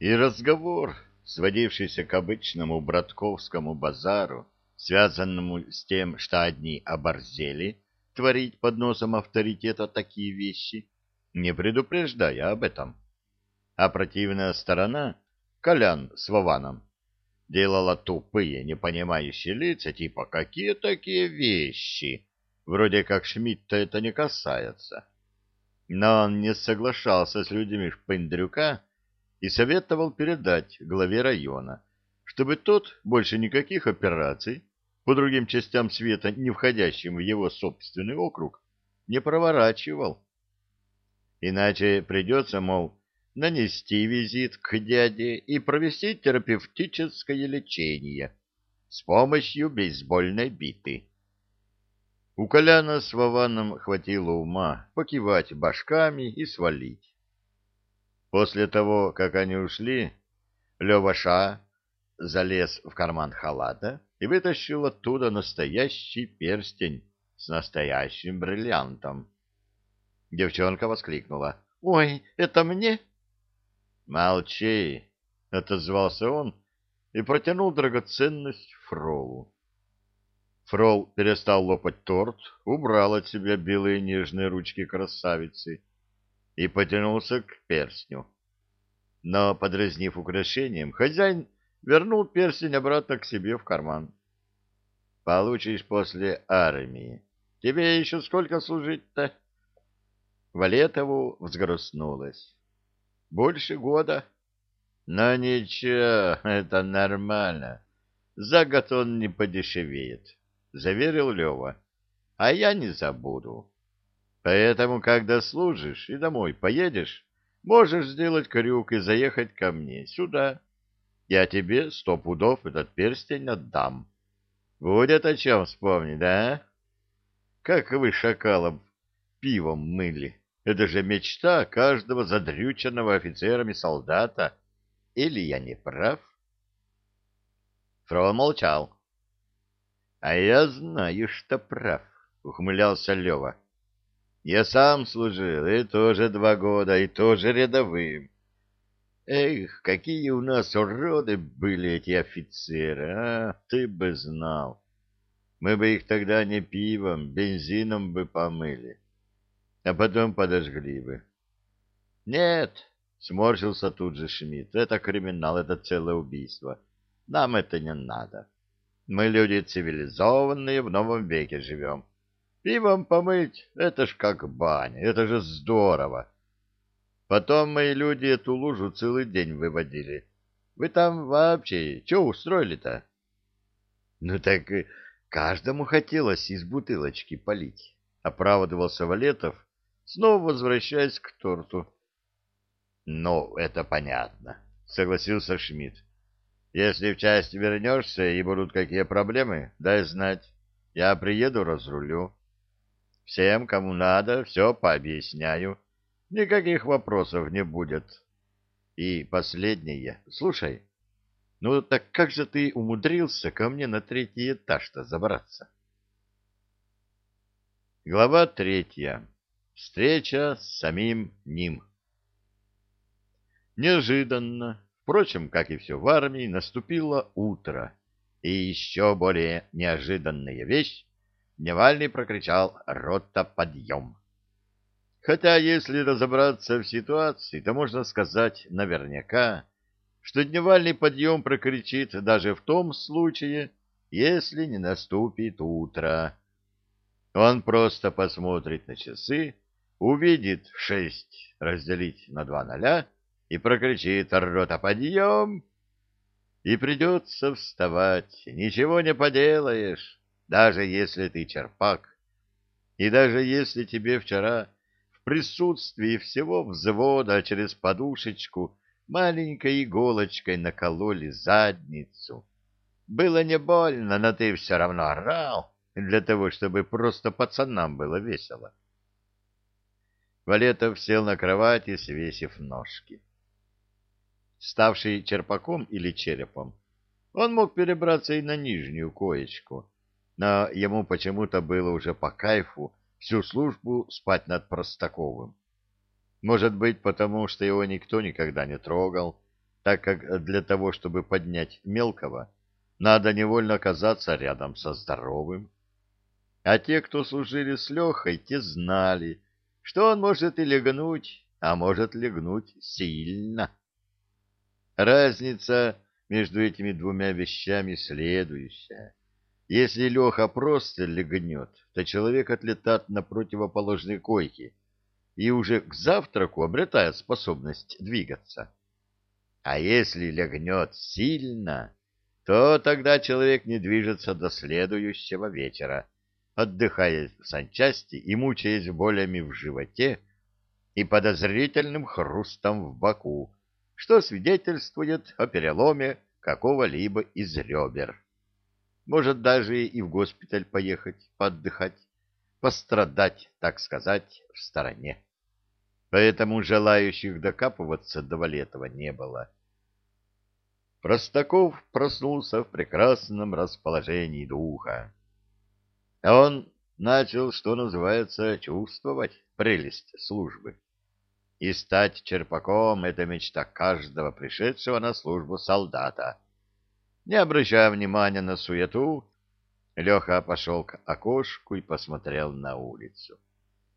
И разговор, сводившийся к обычному братковскому базару, связанному с тем, что одни оборзели творить под носом авторитета такие вещи, не предупреждая об этом. А противная сторона, Колян с Вованом, делала тупые, непонимающие лица, типа «какие такие вещи?» Вроде как Шмидта это не касается. Но он не соглашался с людьми Шпендрюка и советовал передать главе района, чтобы тот больше никаких операций по другим частям света, не входящим в его собственный округ, не проворачивал. Иначе придется, мол, нанести визит к дяде и провести терапевтическое лечение с помощью бейсбольной биты. У Коляна с Вованом хватило ума покивать башками и свалить. После того, как они ушли, Леваша залез в карман халата и вытащил оттуда настоящий перстень с настоящим бриллиантом. Девчонка воскликнула. — Ой, это мне? — Молчи! — отозвался он и протянул драгоценность Фролу. Фрол перестал лопать торт, убрал от себя белые нежные ручки красавицы и потянулся к перстню. Но, подразнив украшением, хозяин вернул перстень обратно к себе в карман. «Получишь после армии. Тебе еще сколько служить-то?» Валетову взгрустнулась. «Больше года». «Но ничего, это нормально. За год он не подешевеет». — заверил Лева. — А я не забуду. Поэтому, когда служишь и домой поедешь, можешь сделать крюк и заехать ко мне сюда. Я тебе сто пудов этот перстень отдам. Будет о чем вспомнить, да? Как вы, шакалов, пивом мыли. Это же мечта каждого задрюченного офицерами солдата. Или я не прав? Фрол молчал. — А я знаю, что прав, — ухмылялся Лева. — Я сам служил, и тоже два года, и тоже рядовым. Эх, какие у нас уроды были эти офицеры, а, ты бы знал. Мы бы их тогда не пивом, бензином бы помыли, а потом подожгли бы. — Нет, — сморщился тут же Шмидт, — это криминал, это целое убийство. Нам это не надо. — мы люди цивилизованные, в новом веке живем. Пивом помыть — это ж как баня, это же здорово. Потом мои люди эту лужу целый день выводили. Вы там вообще что устроили-то? Ну так каждому хотелось из бутылочки полить, — оправдывался Валетов, снова возвращаясь к торту. — Ну, это понятно, — согласился Шмидт. Если в часть вернешься и будут какие проблемы, дай знать. Я приеду, разрулю. Всем, кому надо, все пообъясняю. Никаких вопросов не будет. И последнее. Слушай, ну так как же ты умудрился ко мне на третий этаж-то забраться? Глава третья. Встреча с самим ним. Неожиданно Впрочем, как и все в армии, наступило утро, и еще более неожиданная вещь Дневальный прокричал «Рота, подъем!». Хотя, если разобраться в ситуации, то можно сказать наверняка, что дневальный подъем прокричит даже в том случае, если не наступит утро. Он просто посмотрит на часы, увидит шесть разделить на два ноля и прокричит «Рота, подъем!» И придется вставать, ничего не поделаешь, даже если ты черпак, и даже если тебе вчера в присутствии всего взвода через подушечку маленькой иголочкой накололи задницу. Было не больно, но ты все равно орал для того, чтобы просто пацанам было весело. Валетов сел на кровати, свесив ножки ставший черпаком или черепом, он мог перебраться и на нижнюю коечку, но ему почему-то было уже по кайфу всю службу спать над Простаковым. Может быть, потому что его никто никогда не трогал, так как для того, чтобы поднять мелкого, надо невольно оказаться рядом со здоровым. А те, кто служили с Лехой, те знали, что он может и легнуть, а может легнуть сильно. Разница между этими двумя вещами следующая. Если Леха просто легнет, то человек отлетает на противоположной койке и уже к завтраку обретает способность двигаться. А если легнет сильно, то тогда человек не движется до следующего вечера, отдыхая в санчасти и мучаясь болями в животе и подозрительным хрустом в боку, что свидетельствует о переломе какого-либо из ребер. Может даже и в госпиталь поехать, поотдыхать, пострадать, так сказать, в стороне. Поэтому желающих докапываться до Валетова не было. Простаков проснулся в прекрасном расположении духа. Он начал, что называется, чувствовать прелесть службы. И стать черпаком — это мечта каждого пришедшего на службу солдата — не обращая внимания на суету, Леха пошел к окошку и посмотрел на улицу.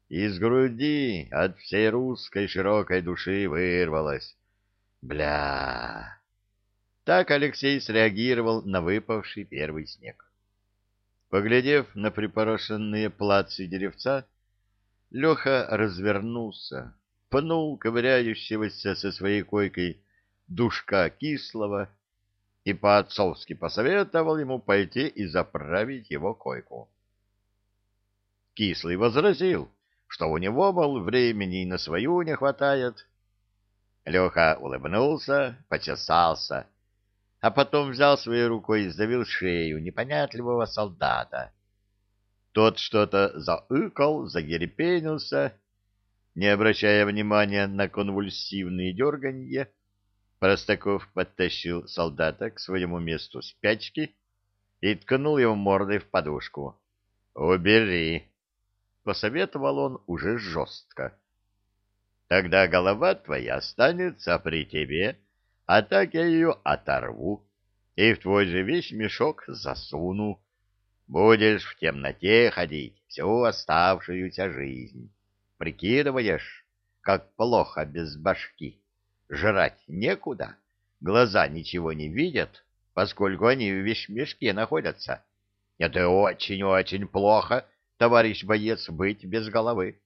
Из груди от всей русской широкой души вырвалось «Бля!». Так Алексей среагировал на выпавший первый снег. Поглядев на припорошенные плацы деревца, Леха развернулся, пнул ковыряющегося со своей койкой душка кислого и по-отцовски посоветовал ему пойти и заправить его койку. Кислый возразил, что у него, мол, времени и на свою не хватает. Леха улыбнулся, почесался, а потом взял своей рукой и сдавил шею непонятливого солдата. Тот что-то заыкал, загерепенился, не обращая внимания на конвульсивные дерганье, Простаков подтащил солдата к своему месту спячки и ткнул его мордой в подушку. «Убери!» — посоветовал он уже жестко. «Тогда голова твоя останется при тебе, а так я ее оторву и в твой же вещмешок засуну. Будешь в темноте ходить всю оставшуюся жизнь. Прикидываешь, как плохо без башки?» Жрать некуда, глаза ничего не видят, поскольку они в вещмешке находятся. Это очень-очень плохо, товарищ боец, быть без головы.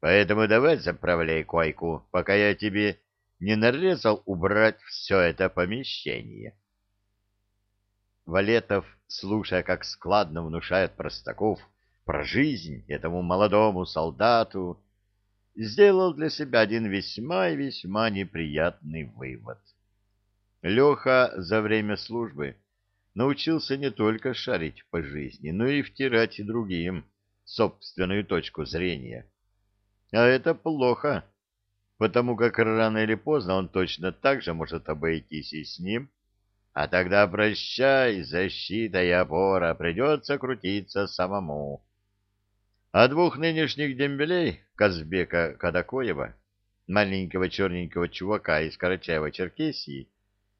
Поэтому давай заправляй койку, пока я тебе не нарезал убрать все это помещение. Валетов, слушая, как складно внушает Простаков про жизнь этому молодому солдату, сделал для себя один весьма и весьма неприятный вывод. Леха за время службы научился не только шарить по жизни, но и втирать другим собственную точку зрения. А это плохо, потому как рано или поздно он точно так же может обойтись и с ним, а тогда прощай, защита и опора, придется крутиться самому. А двух нынешних дембелей, Казбека Кадакоева, маленького черненького чувака из Карачаева-Черкесии,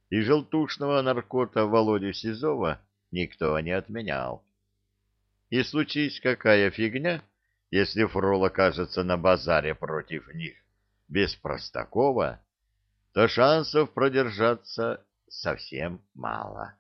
и желтушного наркота Володю Сизова, никто не отменял. И случись какая фигня, если Фрол окажется на базаре против них без Простакова, то шансов продержаться совсем мало.